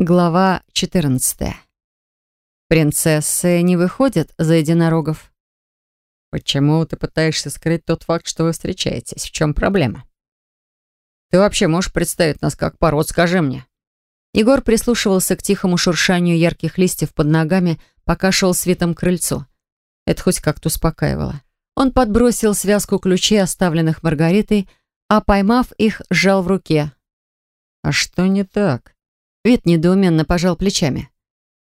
Глава 14. Принцессы не выходят за единорогов. Почему ты пытаешься скрыть тот факт, что вы встречаетесь? В чем проблема? Ты вообще можешь представить нас как пару? Скажи мне. Егор прислушивался к тихому шуршанию ярких листьев под ногами, пока шел светом к крыльцу. Это хоть как-то успокаивало. Он подбросил связку ключей, оставленных Маргаритой, а, поймав их, сжал в руке. «А что не так?» Вид недоуменно пожал плечами.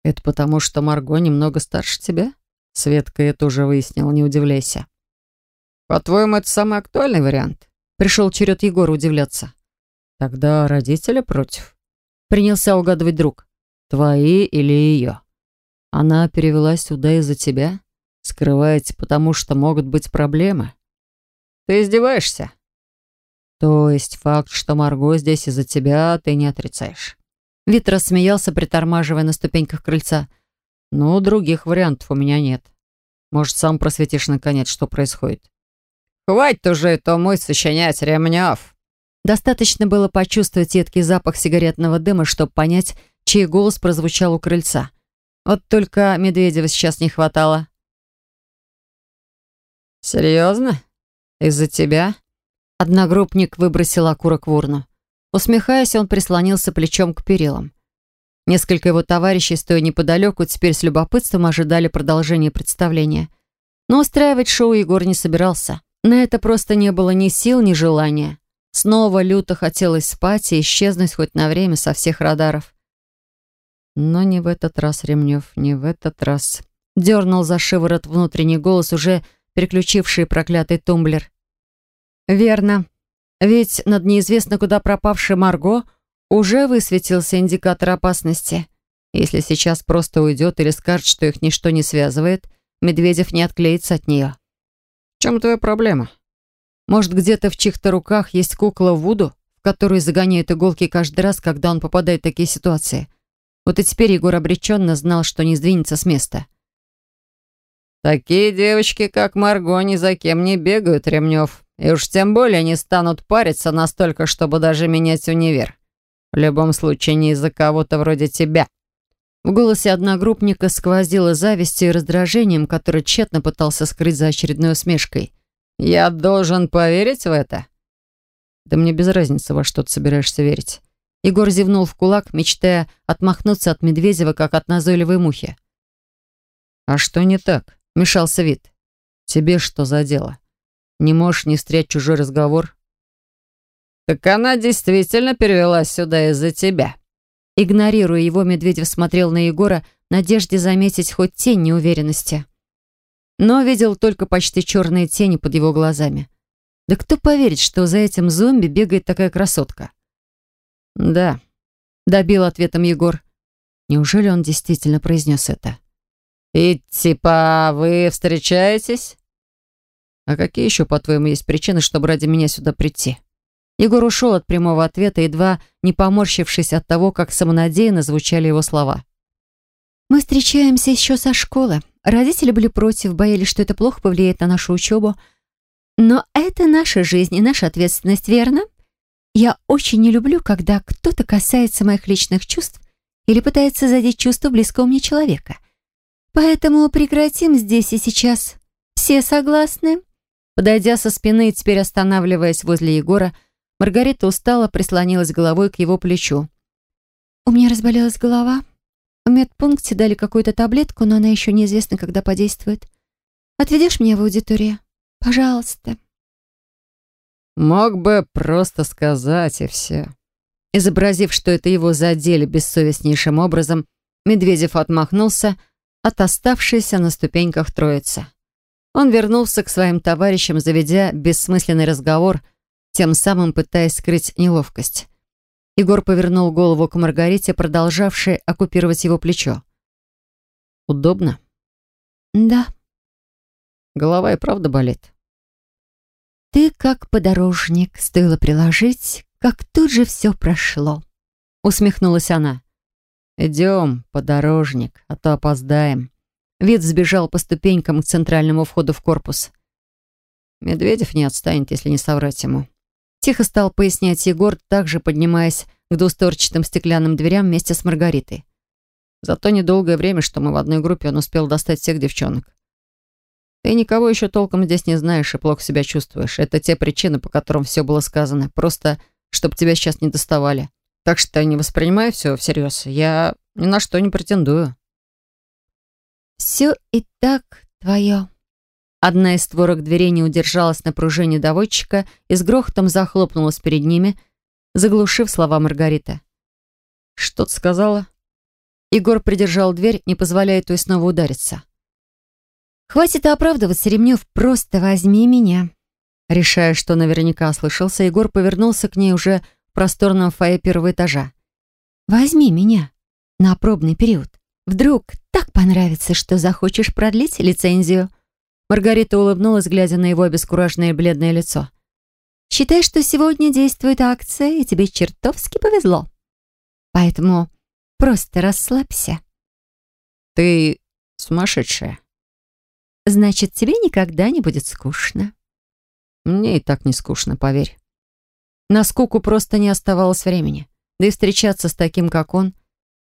«Это потому, что Марго немного старше тебя?» Светка это уже выяснила, не удивляйся. «По-твоему, это самый актуальный вариант?» Пришел черед Егора удивляться. «Тогда родители против?» Принялся угадывать друг. «Твои или ее?» «Она перевелась сюда из-за тебя? Скрываете, потому что могут быть проблемы?» «Ты издеваешься?» «То есть факт, что Марго здесь из-за тебя, ты не отрицаешь?» Вит рассмеялся, притормаживая на ступеньках крыльца. «Ну, других вариантов у меня нет. Может, сам просветишь наконец, что происходит?» «Хватит уже это мой сочинять, Ремнев!» Достаточно было почувствовать едкий запах сигаретного дыма, чтобы понять, чей голос прозвучал у крыльца. Вот только Медведева сейчас не хватало. «Серьезно? Из-за тебя?» Одногруппник выбросил окурок в урну. Усмехаясь, он прислонился плечом к перилам. Несколько его товарищей, стоя неподалеку, теперь с любопытством ожидали продолжения представления. Но устраивать шоу Егор не собирался. На это просто не было ни сил, ни желания. Снова люто хотелось спать и исчезнуть хоть на время со всех радаров. Но не в этот раз, Ремнев, не в этот раз. Дернул за шиворот внутренний голос, уже переключивший проклятый тумблер. Верно. Ведь над неизвестно куда пропавшей Марго уже высветился индикатор опасности. Если сейчас просто уйдет или скажет, что их ничто не связывает, Медведев не отклеится от нее. В чем твоя проблема? Может, где-то в чьих-то руках есть кукла Вуду, в которую загоняют иголки каждый раз, когда он попадает в такие ситуации? Вот и теперь Егор обреченно знал, что не сдвинется с места. «Такие девочки, как Марго, ни за кем не бегают, Ремнев», и уж тем более не станут париться настолько, чтобы даже менять универ. В любом случае, не из-за кого-то вроде тебя». В голосе одногруппника сквозило завистью и раздражением, который тщетно пытался скрыть за очередной усмешкой. «Я должен поверить в это?» «Да мне без разницы, во что ты собираешься верить». Егор зевнул в кулак, мечтая отмахнуться от Медведева, как от назойливой мухи. «А что не так?» — мешался вид. «Тебе что за дело?» Не можешь не встрять чужой разговор?» «Так она действительно перевелась сюда из-за тебя». Игнорируя его, Медведев смотрел на Егора в надежде заметить хоть тень неуверенности. Но видел только почти черные тени под его глазами. Да кто поверит, что за этим зомби бегает такая красотка? «Да», — добил ответом Егор. Неужели он действительно произнес это? «И типа вы встречаетесь?» «А какие еще, по-твоему, есть причины, чтобы ради меня сюда прийти?» Егор ушел от прямого ответа, едва не поморщившись от того, как самонадеянно звучали его слова. «Мы встречаемся еще со школы. Родители были против, боялись, что это плохо повлияет на нашу учебу. Но это наша жизнь и наша ответственность, верно? Я очень не люблю, когда кто-то касается моих личных чувств или пытается задеть чувства близкого мне человека. Поэтому прекратим здесь и сейчас. Все согласны?» Подойдя со спины и теперь останавливаясь возле Егора, Маргарита устало прислонилась головой к его плечу. «У меня разболелась голова. В медпункте дали какую-то таблетку, но она еще неизвестно, когда подействует. Отведешь меня в аудиторию? Пожалуйста». «Мог бы просто сказать, и все». Изобразив, что это его задели бессовестнейшим образом, Медведев отмахнулся от оставшейся на ступеньках троицы. Он вернулся к своим товарищам, заведя бессмысленный разговор, тем самым пытаясь скрыть неловкость. Егор повернул голову к Маргарите, продолжавшей оккупировать его плечо. «Удобно?» «Да». «Голова и правда болит?» «Ты как подорожник, стоило приложить, как тут же все прошло», — усмехнулась она. «Идем, подорожник, а то опоздаем». Вид сбежал по ступенькам к центральному входу в корпус. Медведев не отстанет, если не соврать ему. Тихо стал пояснять Егор, также поднимаясь к двусторчатым стеклянным дверям вместе с Маргаритой. За то недолгое время, что мы в одной группе, он успел достать всех девчонок. Ты никого еще толком здесь не знаешь и плохо себя чувствуешь. Это те причины, по которым все было сказано. Просто, чтобы тебя сейчас не доставали. Так что не воспринимай все всерьез. Я ни на что не претендую. Все и так твое. Одна из створок дверей не удержалась на пружине доводчика и с грохотом захлопнулась перед ними, заглушив слова Маргариты. «Что ты сказала?» Егор придержал дверь, не позволяя той снова удариться. «Хватит оправдываться, Ремнев, просто возьми меня». Решая, что наверняка ослышался, Егор повернулся к ней уже в просторном фойе первого этажа. «Возьми меня на пробный период. Вдруг так понравится, что захочешь продлить лицензию». Маргарита улыбнулась, глядя на его обескураженное бледное лицо. «Считай, что сегодня действует акция, и тебе чертовски повезло. Поэтому просто расслабься». «Ты сумасшедшая», Значит, тебе никогда не будет скучно. Мне и так не скучно, поверь. На скуку просто не оставалось времени. Да и встречаться с таким, как он.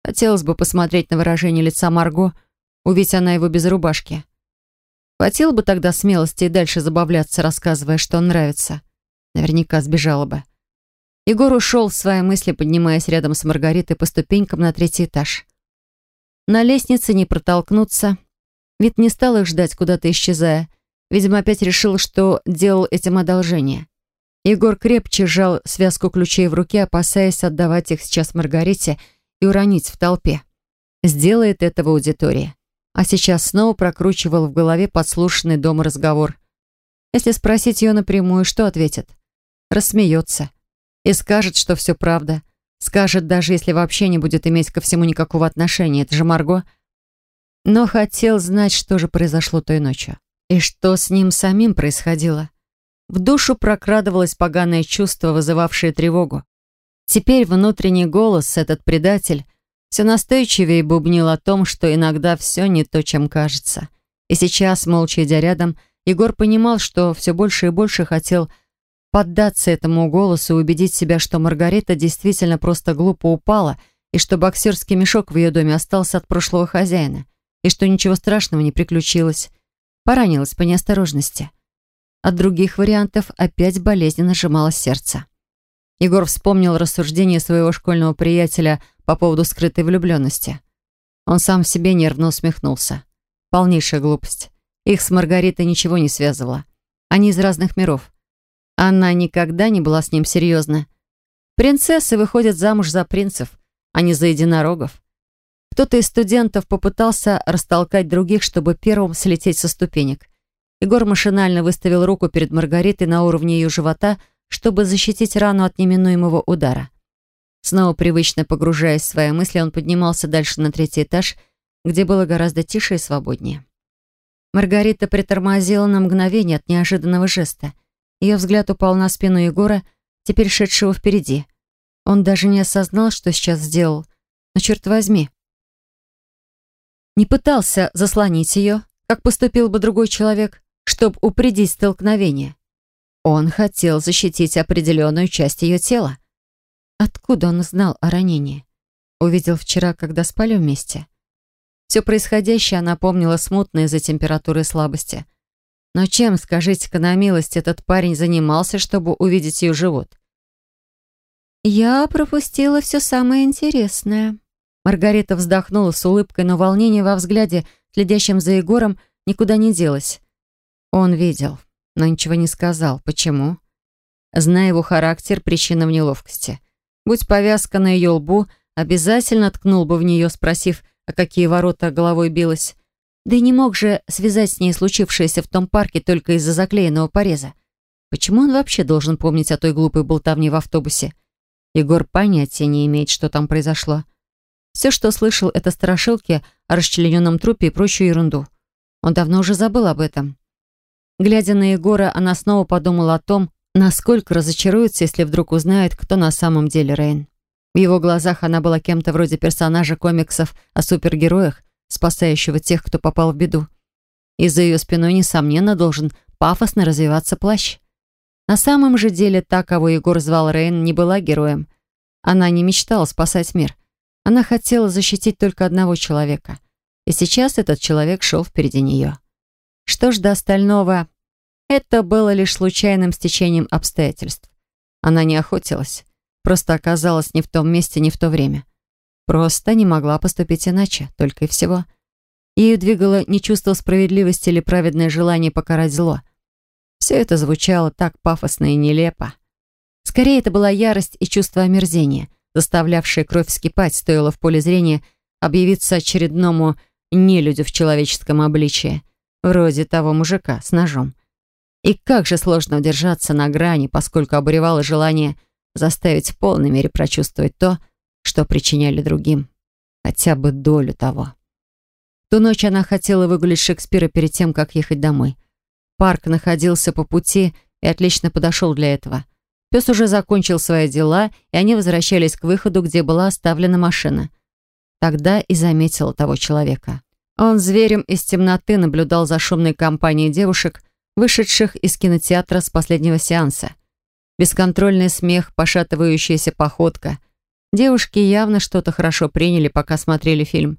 Хотелось бы посмотреть на выражение лица Марго, увидеть она его без рубашки. Хватило бы тогда смелости и дальше забавляться, рассказывая, что он нравится. Наверняка сбежала бы. Егор ушел в свои мысли, поднимаясь рядом с Маргаритой по ступенькам на третий этаж. На лестнице не протолкнуться, Вид не стал их ждать, куда-то исчезая. Видимо, опять решил, что делал этим одолжение. Егор крепче сжал связку ключей в руке, опасаясь отдавать их сейчас Маргарите и уронить в толпе. Сделает это в аудитории. А сейчас снова прокручивал в голове подслушанный дома разговор. Если спросить ее напрямую, что ответит? Рассмеется. И скажет, что все правда. Скажет, даже если вообще не будет иметь ко всему никакого отношения. Это же Марго но хотел знать, что же произошло той ночью. И что с ним самим происходило. В душу прокрадывалось поганое чувство, вызывавшее тревогу. Теперь внутренний голос, этот предатель, все настойчивее бубнил о том, что иногда все не то, чем кажется. И сейчас, молча идя рядом, Егор понимал, что все больше и больше хотел поддаться этому голосу и убедить себя, что Маргарита действительно просто глупо упала и что боксерский мешок в ее доме остался от прошлого хозяина и что ничего страшного не приключилось. Поранилась по неосторожности. От других вариантов опять болезненно сжималось сердце. Егор вспомнил рассуждение своего школьного приятеля по поводу скрытой влюбленности. Он сам в себе нервно усмехнулся. Полнейшая глупость. Их с Маргаритой ничего не связывало. Они из разных миров. Она никогда не была с ним серьезна. Принцессы выходят замуж за принцев, а не за единорогов. Кто-то из студентов попытался растолкать других, чтобы первым слететь со ступенек. Егор машинально выставил руку перед Маргаритой на уровне ее живота, чтобы защитить рану от неминуемого удара. Снова привычно погружаясь в свои мысли, он поднимался дальше на третий этаж, где было гораздо тише и свободнее. Маргарита притормозила на мгновение от неожиданного жеста. Ее взгляд упал на спину Егора, теперь шедшего впереди. Он даже не осознал, что сейчас сделал. Но черт возьми, не пытался заслонить ее, как поступил бы другой человек, чтобы упредить столкновение. Он хотел защитить определенную часть ее тела. Откуда он знал о ранении? Увидел вчера, когда спали вместе. Все происходящее она помнила смутно из-за температуры и слабости. Но чем, скажите-ка на милость, этот парень занимался, чтобы увидеть ее живот? «Я пропустила все самое интересное», Маргарита вздохнула с улыбкой, но волнение во взгляде, следящем за Егором, никуда не делось. Он видел, но ничего не сказал. Почему? Зная его характер, причина в неловкости. Будь повязка на ее лбу, обязательно ткнул бы в нее, спросив, а какие ворота головой билась. Да и не мог же связать с ней случившееся в том парке только из-за заклеенного пореза. Почему он вообще должен помнить о той глупой болтовне в автобусе? Егор понятия не имеет, что там произошло. Все, что слышал, это страшилки о расчлененном трупе и прочую ерунду. Он давно уже забыл об этом. Глядя на Егора, она снова подумала о том, насколько разочаруется, если вдруг узнает, кто на самом деле Рейн. В его глазах она была кем-то вроде персонажа комиксов о супергероях, спасающего тех, кто попал в беду. И за ее спиной, несомненно, должен пафосно развиваться плащ. На самом же деле та, кого Егор звал Рейн, не была героем. Она не мечтала спасать мир. Она хотела защитить только одного человека. И сейчас этот человек шел впереди нее. Что ж до остального, это было лишь случайным стечением обстоятельств. Она не охотилась, просто оказалась не в том месте, не в то время. Просто не могла поступить иначе, только и всего. Ею двигало не чувство справедливости или праведное желание покарать зло. Все это звучало так пафосно и нелепо. Скорее, это была ярость и чувство омерзения, заставлявшее кровь вскипать, стоило в поле зрения объявиться очередному нелюдю в человеческом обличии, вроде того мужика с ножом. И как же сложно удержаться на грани, поскольку обуревало желание заставить в полной мере прочувствовать то, что причиняли другим. Хотя бы долю того. Ту ночь она хотела выгулить Шекспира перед тем, как ехать домой. Парк находился по пути и отлично подошел для этого. Пес уже закончил свои дела, и они возвращались к выходу, где была оставлена машина. Тогда и заметила того человека. Он зверем из темноты наблюдал за шумной компанией девушек, вышедших из кинотеатра с последнего сеанса. Бесконтрольный смех, пошатывающаяся походка. Девушки явно что-то хорошо приняли, пока смотрели фильм.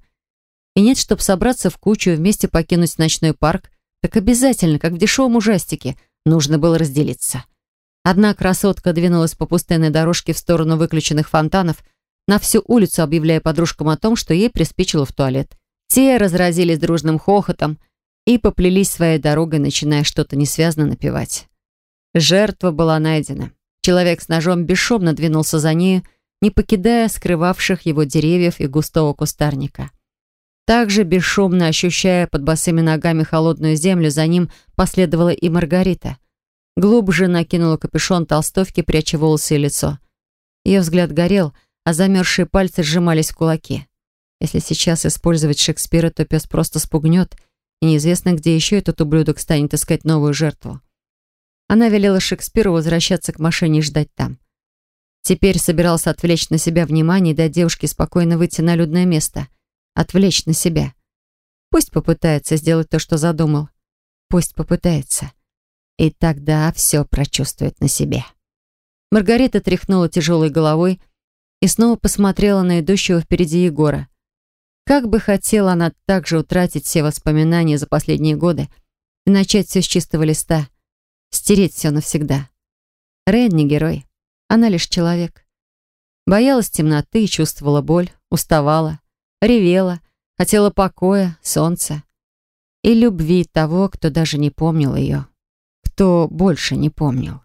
И нет, чтобы собраться в кучу и вместе покинуть ночной парк, так обязательно, как в дешевом ужастике, нужно было разделиться. Одна красотка двинулась по пустынной дорожке в сторону выключенных фонтанов, на всю улицу объявляя подружкам о том, что ей приспичило в туалет. Те разразились дружным хохотом, и поплелись своей дорогой, начиная что-то несвязно напевать. Жертва была найдена. Человек с ножом бесшумно двинулся за нею, не покидая скрывавших его деревьев и густого кустарника. Также бесшумно ощущая под босыми ногами холодную землю, за ним последовала и Маргарита. Глубже накинула капюшон толстовки, пряча волосы и лицо. Ее взгляд горел, а замерзшие пальцы сжимались в кулаки. Если сейчас использовать Шекспира, то пес просто спугнет — и неизвестно, где еще этот ублюдок станет искать новую жертву. Она велела Шекспиру возвращаться к машине и ждать там. Теперь собирался отвлечь на себя внимание и дать девушке спокойно выйти на людное место. Отвлечь на себя. Пусть попытается сделать то, что задумал. Пусть попытается. И тогда все прочувствует на себе. Маргарита тряхнула тяжелой головой и снова посмотрела на идущего впереди Егора. Как бы хотела она также утратить все воспоминания за последние годы и начать все с чистого листа, стереть все навсегда. Рен не герой, она лишь человек. Боялась темноты и чувствовала боль, уставала, ревела, хотела покоя, солнца и любви того, кто даже не помнил ее, кто больше не помнил.